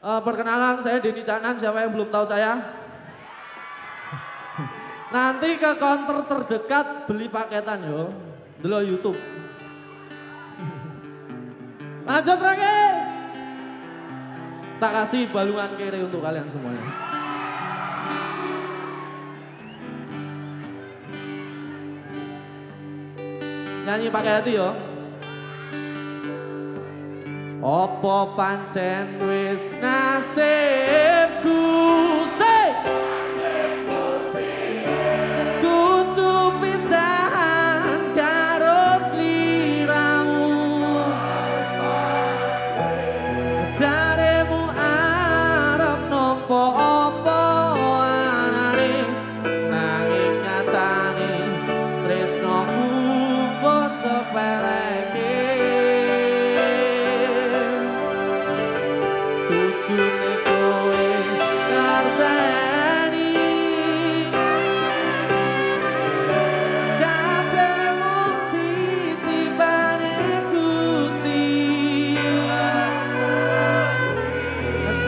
Uh, perkenalan saya Denny Canan, siapa yang belum tahu saya? Nanti ke counter terdekat beli paketan yo. Dulu YouTube. Lanjut lagi. Tak kasih balungan kiri untuk kalian semuanya. Nyanyi pakai hati yo. Opo pancen wis nasibku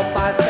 Alpatria.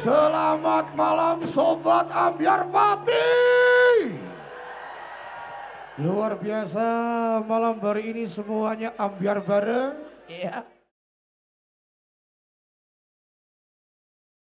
Selamat malam Sobat Ambiar Pati. Luar biasa malam hari ini semuanya ambiar bareng. Ya.